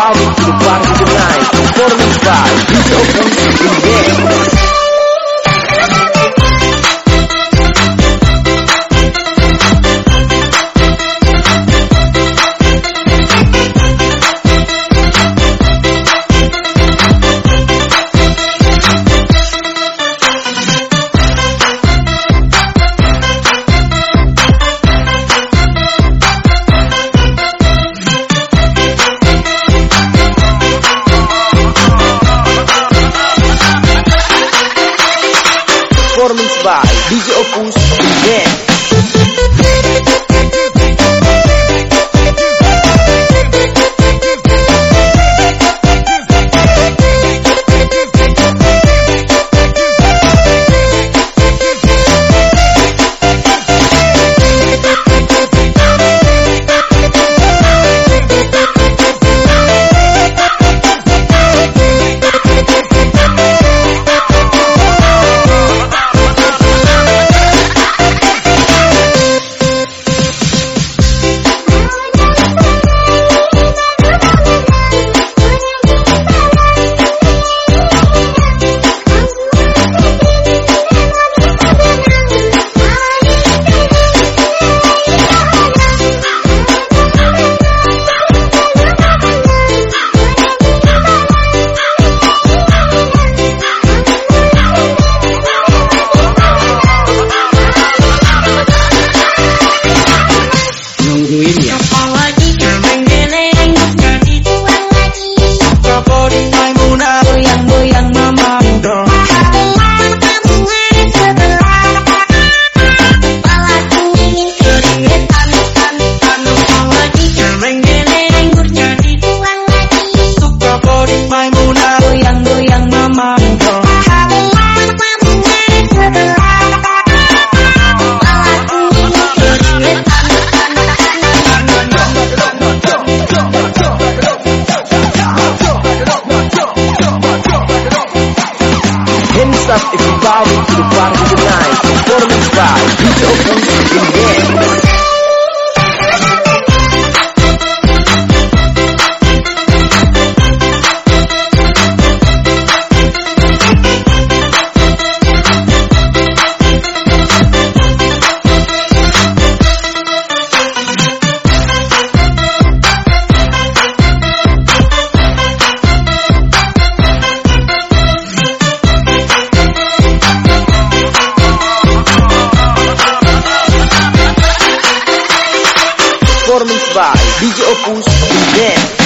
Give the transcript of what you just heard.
everybody to the party tonight. Performance by DJ Opus in Game. performance by DJ Opus Band. Up everybody to the party tonight. Performance by DJ Opus in Game. performance by DJ Opus Dance.